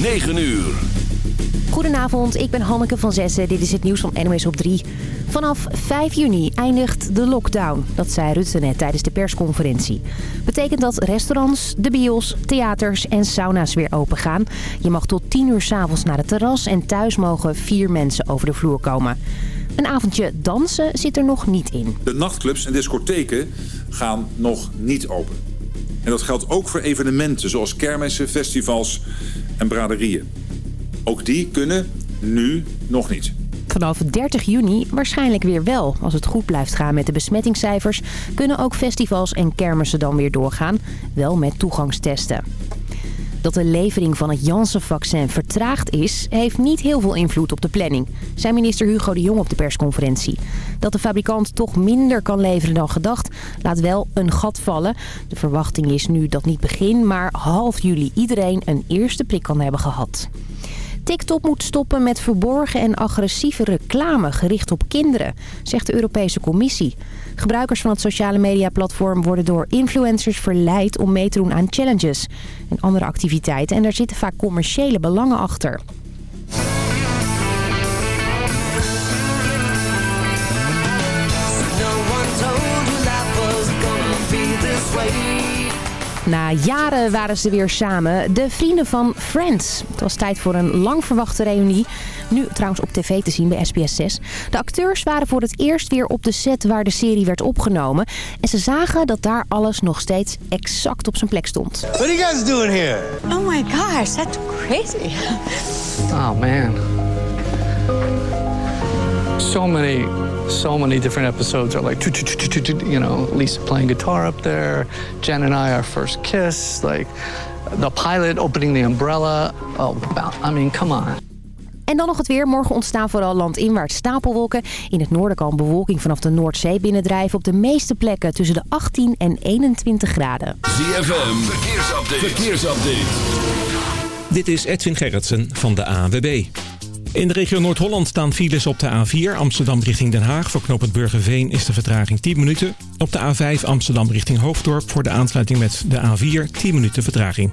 9 uur. Goedenavond, ik ben Hanneke van Zessen. Dit is het nieuws van NOS op 3. Vanaf 5 juni eindigt de lockdown. Dat zei Rutte net tijdens de persconferentie. Betekent dat restaurants, de bios, theaters en sauna's weer open gaan. Je mag tot 10 uur s'avonds naar het terras en thuis mogen vier mensen over de vloer komen. Een avondje dansen zit er nog niet in. De nachtclubs en discotheken gaan nog niet open. En dat geldt ook voor evenementen zoals kermissen, festivals en braderieën. Ook die kunnen nu nog niet. Vanaf 30 juni waarschijnlijk weer wel. Als het goed blijft gaan met de besmettingscijfers... kunnen ook festivals en kermissen dan weer doorgaan. Wel met toegangstesten. Dat de levering van het Janssen-vaccin vertraagd is... heeft niet heel veel invloed op de planning... zei minister Hugo de Jong op de persconferentie. Dat de fabrikant toch minder kan leveren dan gedacht... laat wel een gat vallen. De verwachting is nu dat niet begin... maar half juli iedereen een eerste prik kan hebben gehad. TikTok moet stoppen met verborgen en agressieve reclame gericht op kinderen, zegt de Europese Commissie. Gebruikers van het sociale mediaplatform worden door influencers verleid om mee te doen aan challenges en andere activiteiten. En daar zitten vaak commerciële belangen achter. Na jaren waren ze weer samen, de vrienden van Friends. Het was tijd voor een lang verwachte reunie. Nu trouwens op tv te zien bij SBS 6. De acteurs waren voor het eerst weer op de set waar de serie werd opgenomen. En ze zagen dat daar alles nog steeds exact op zijn plek stond. What are you guys doing here? Oh my gosh, that's crazy. Oh man. So many so many different episodes are like you know Lisa playing guitar up there Jen and I our first kiss like the pilot opening the umbrella oh I mean come on En dan nog het weer. Morgen ontstaan vooral landinwaarts stapelwolken. In het noorden kan bewolking vanaf de Noordzee binnendrijven. Op de meeste plekken tussen de 18 en 21 graden. ZFM, verkeersupdate. verkeersupdate. Dit is Edwin Gerritsen van de ANWB. In de regio Noord-Holland staan files op de A4 Amsterdam richting Den Haag. Voor knooppunt Burgerveen is de vertraging 10 minuten. Op de A5 Amsterdam richting Hoofddorp voor de aansluiting met de A4 10 minuten vertraging.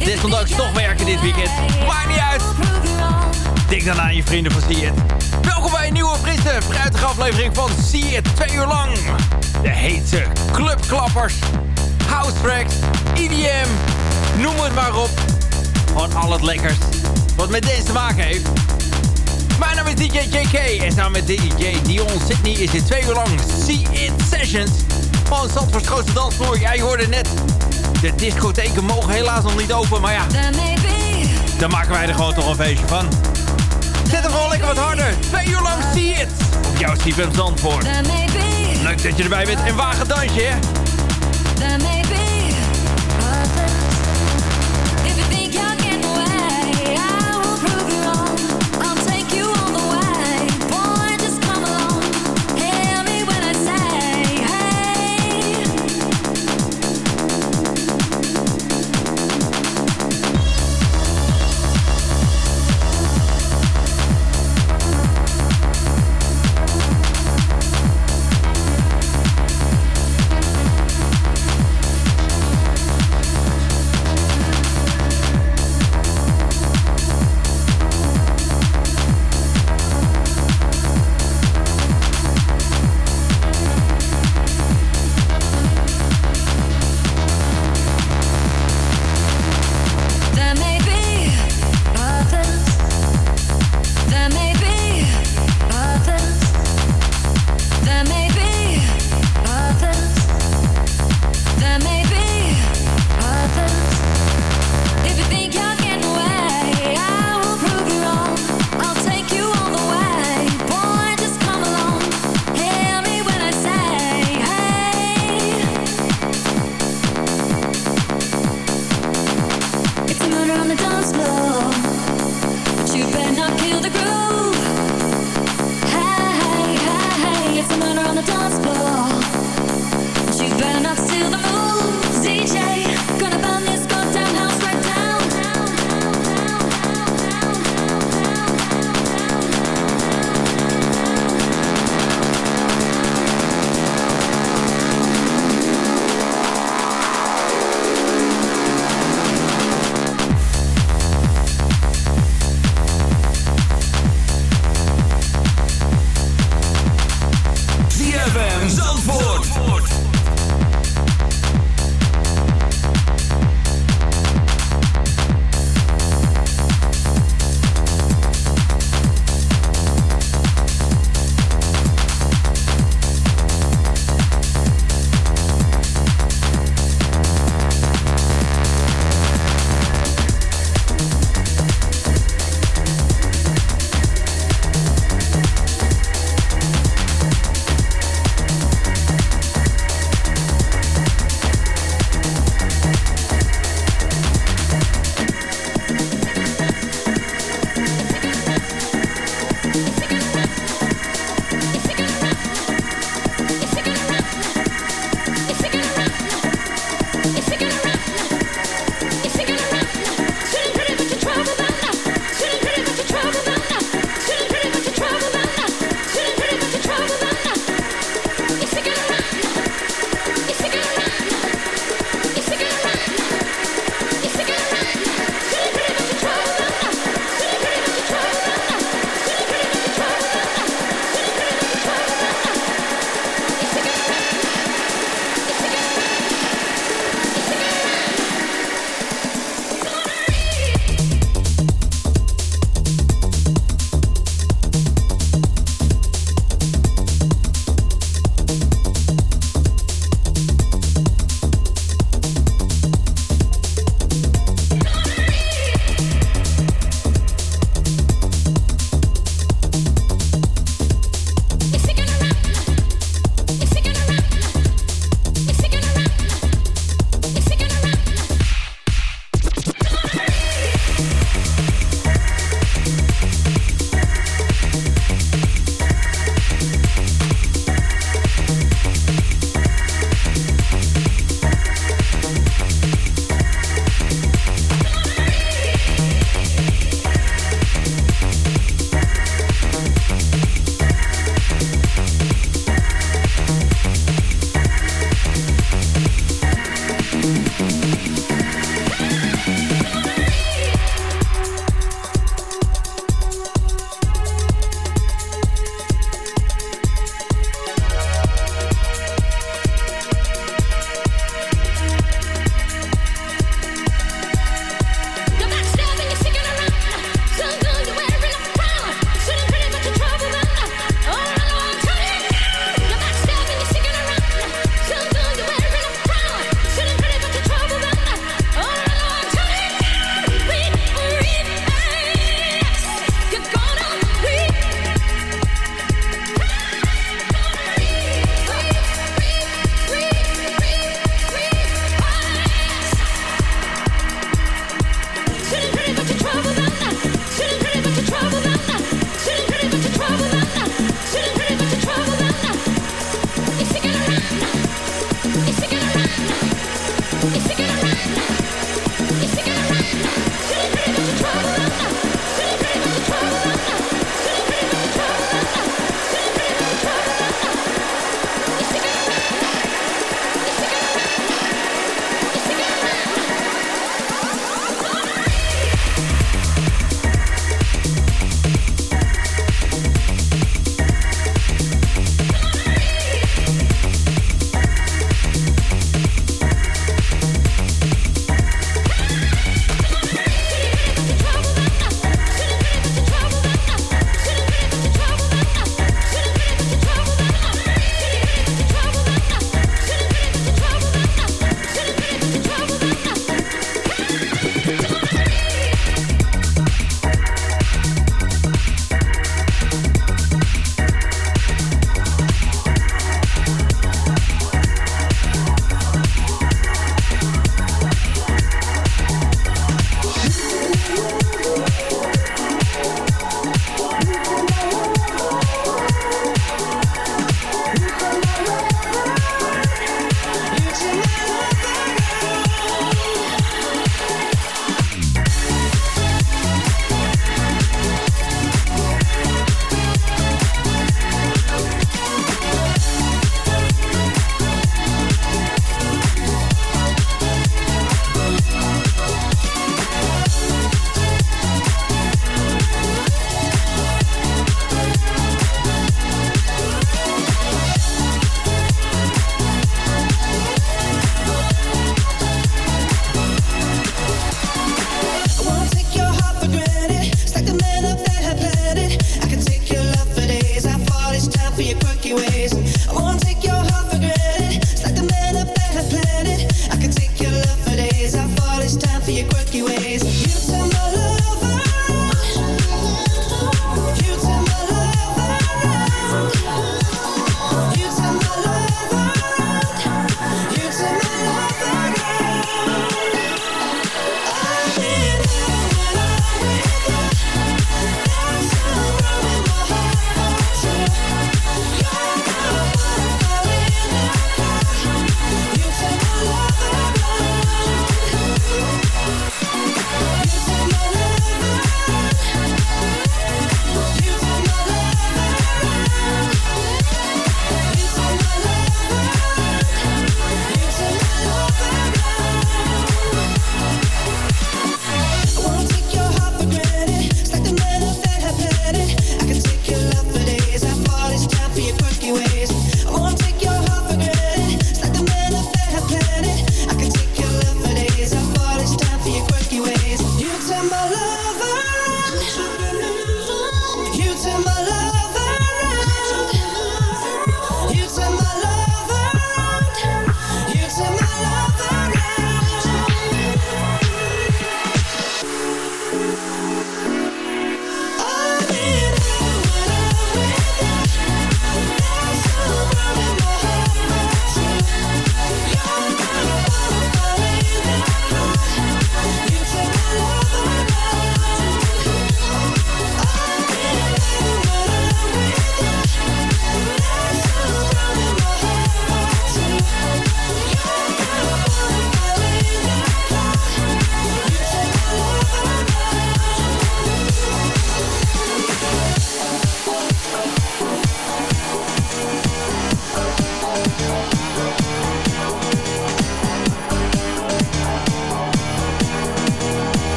je desondanks toch werken dit weekend. Maakt niet uit. Denk dan aan je vrienden van See It. Welkom bij een nieuwe frisse, fruitige aflevering van See It. Twee uur lang. De hete clubklappers, house tracks, EDM. Noem het maar op. Gewoon al het lekkers wat met deze te maken heeft. Mijn naam is DJ JK en samen met DJ Dion Sydney is dit twee uur lang See It Sessions. Van Zandvoorts grootste dansvloer. Jij hoorde net de discotheken mogen helaas nog niet open, maar ja. Dan maken wij er gewoon toch een feestje van. Zet hem gewoon lekker wat harder. Twee uur lang See It. Op jouw Steven Zandvoort. Leuk dat je erbij bent. En wagen dansje, hè.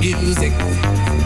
music.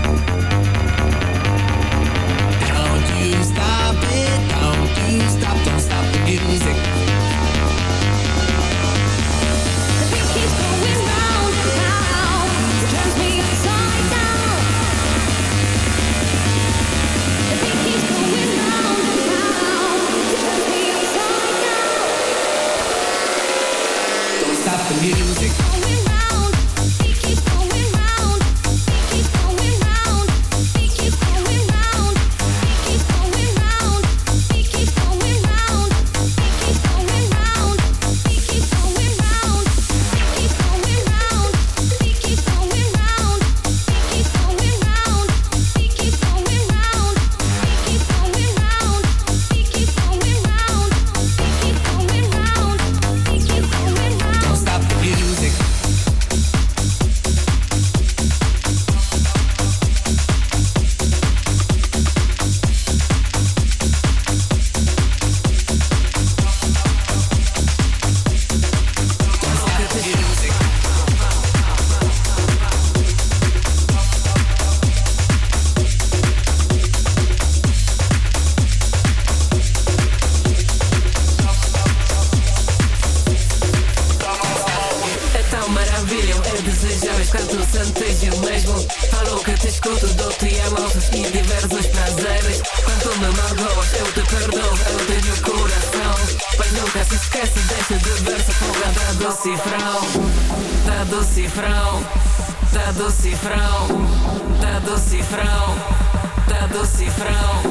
cifrão,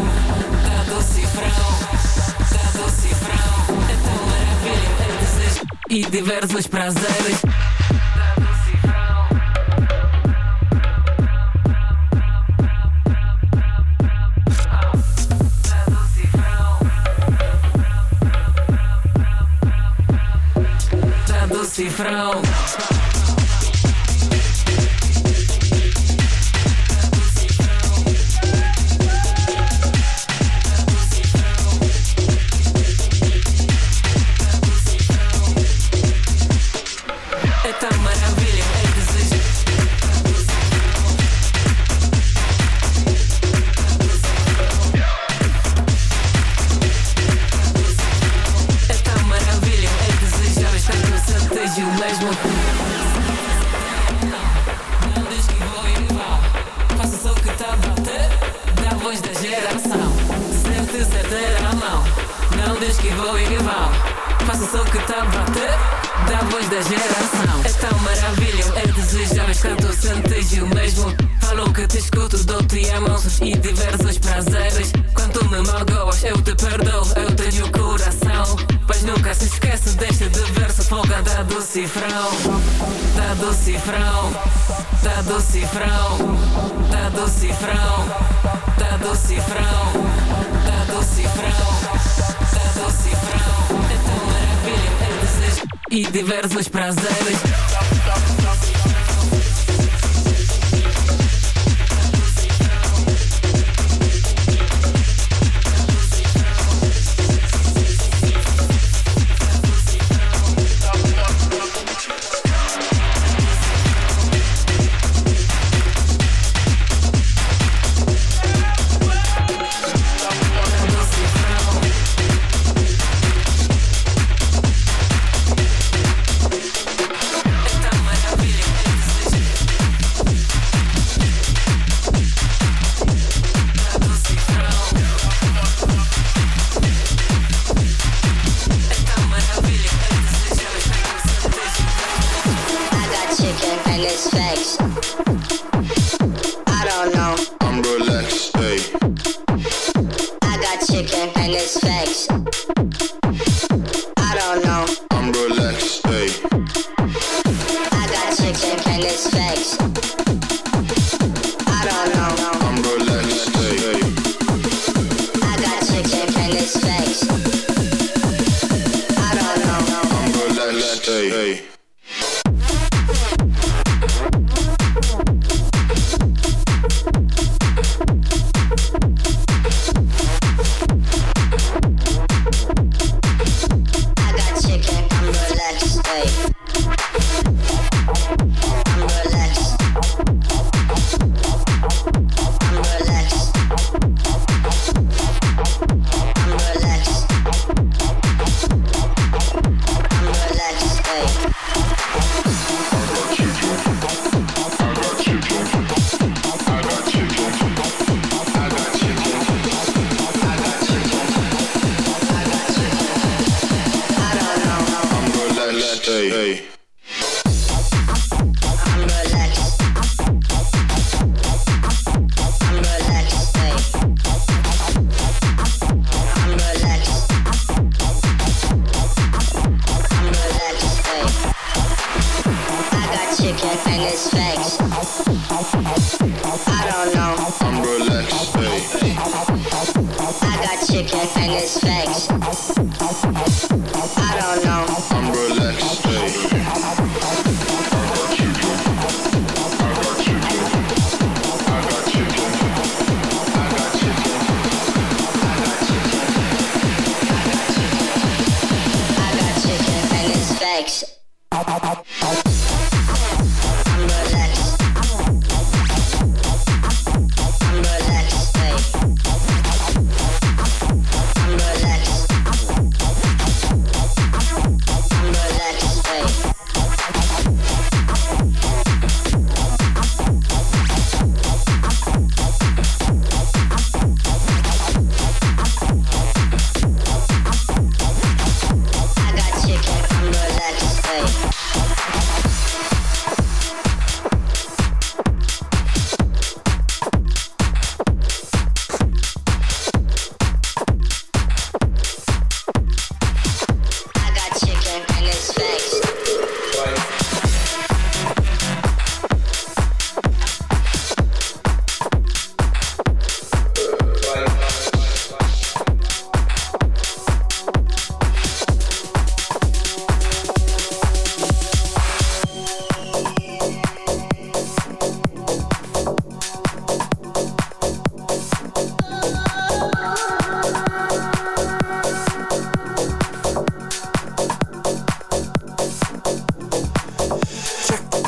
tá do cifrão, tá do cifrão. É tão maravilha, é desejo e diversos prazeres. Tá do Cifrão tá tá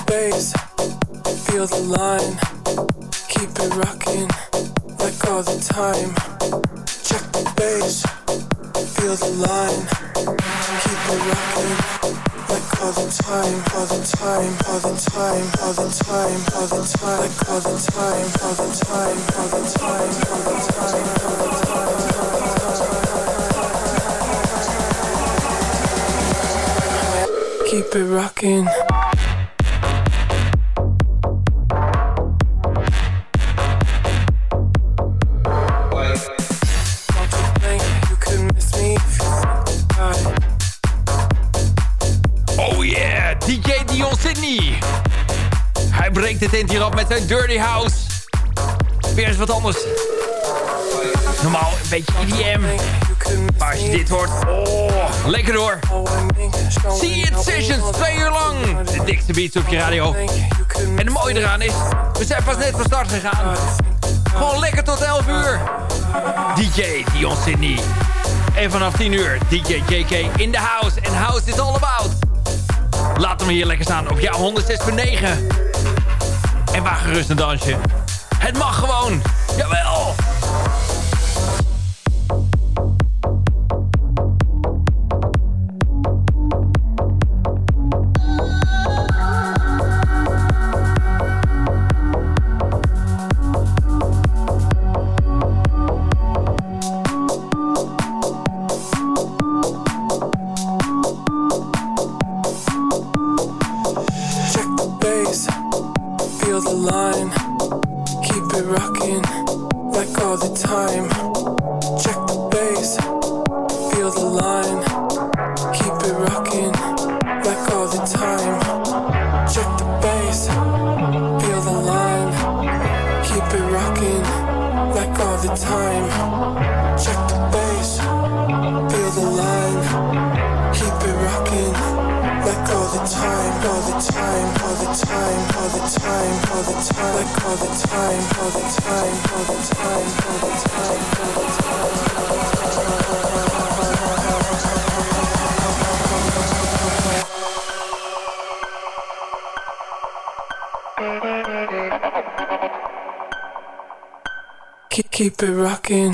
space, feel the line. Keep it rocking like all the time. Check the bass, feel the line. Keep it rocking like all the time, all the time, all the time, all the time, all the time, like all the time, all the time, all the time, all the time, all the time. Keep it rocking. De tent hier met zijn Dirty House. Weer eens wat anders. Normaal een beetje EDM. Maar als je dit hoort, oh, lekker hoor. See It Sessions, twee uur lang. De dikste beats op je radio. En het mooie eraan is, we zijn pas net van start gegaan. Gewoon lekker tot 11 uur. DJ Dion Sydney. En vanaf 10 uur DJ JK in the house. En house is all about. Laat hem hier lekker staan op jouw 106.9. En waag gerust een dansje. Het mag gewoon. Jawel. Time. Check the bass, feel the line. Keep it rocking, like all the time. Check the bass, feel the line. Keep it rocking, like all the time. Check the bass, feel the line. Keep it rocking, like all the time, all the time, time, the time, the time, the time, the time, the time, the time, the Keep, keep it rocking.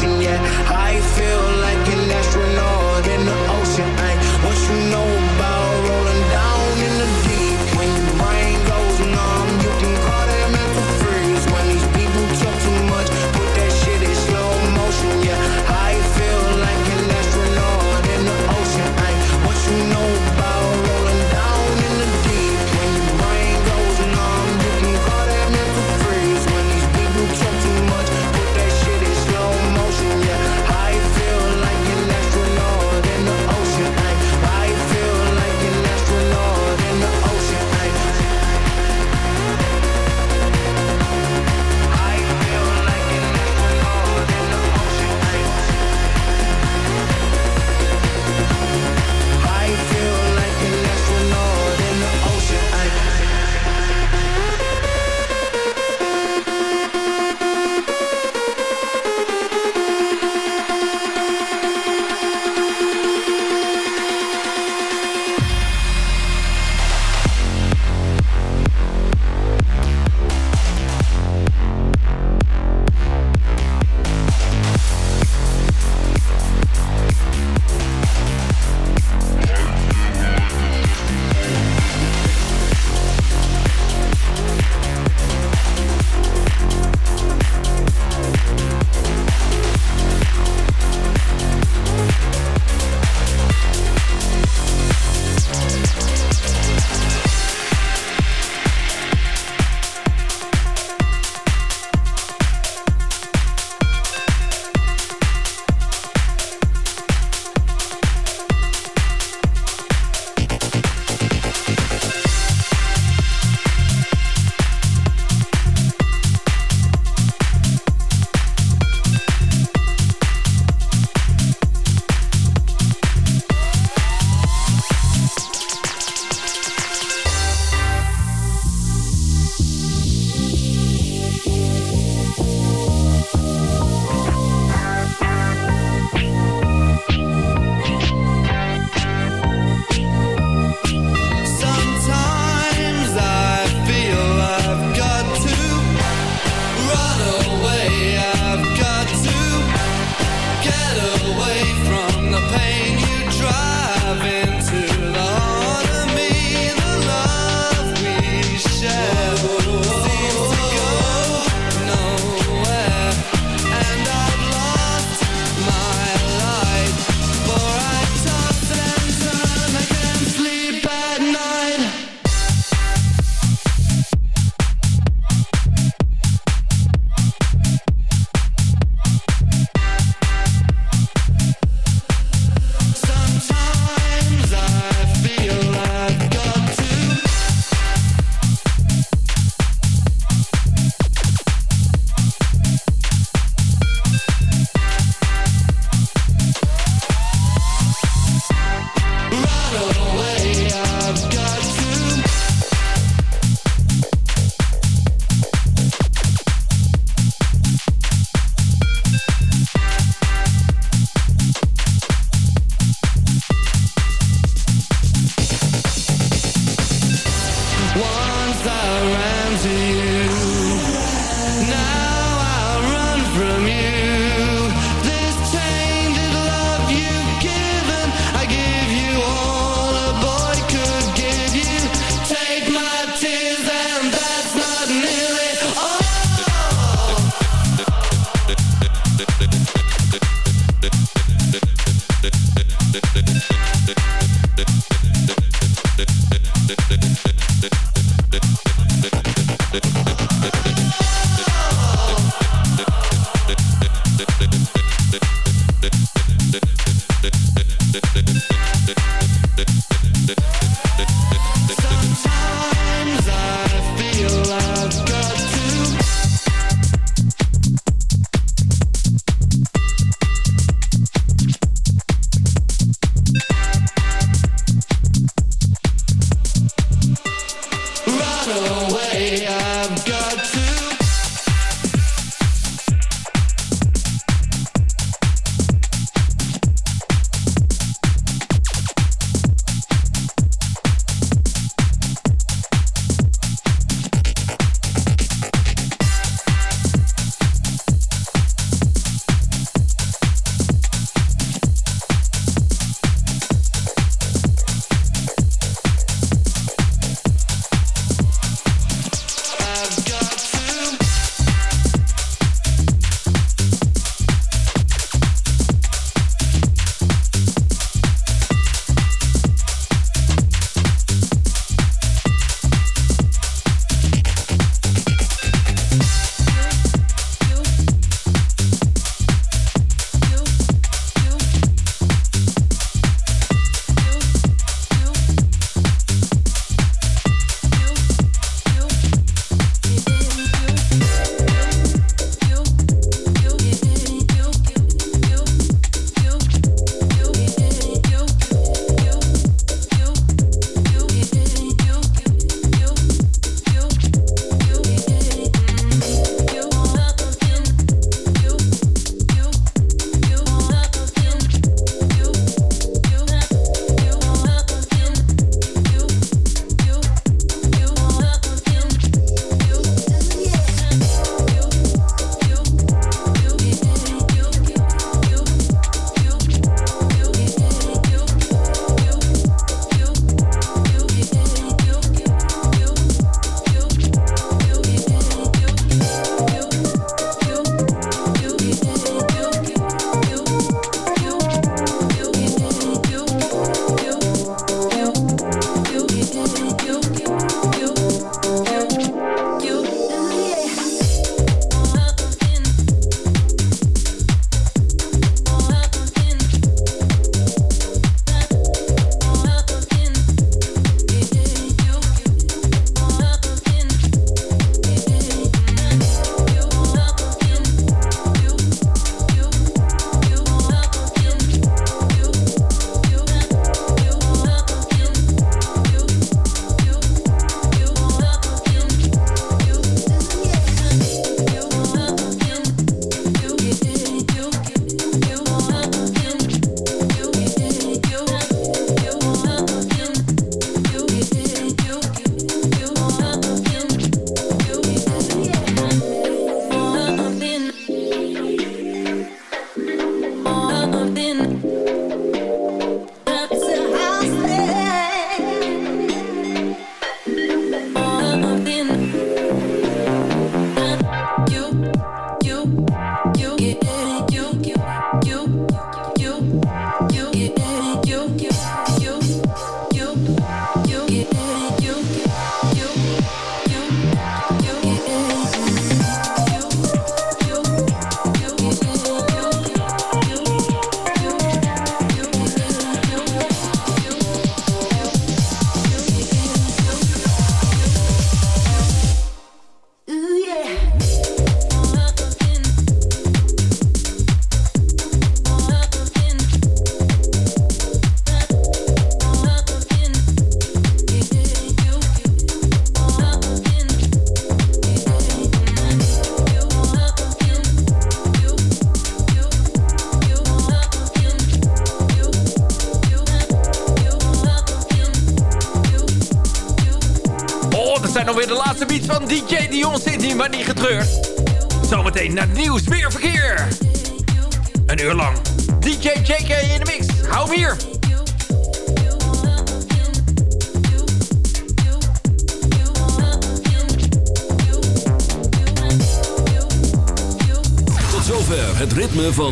yeah. I feel like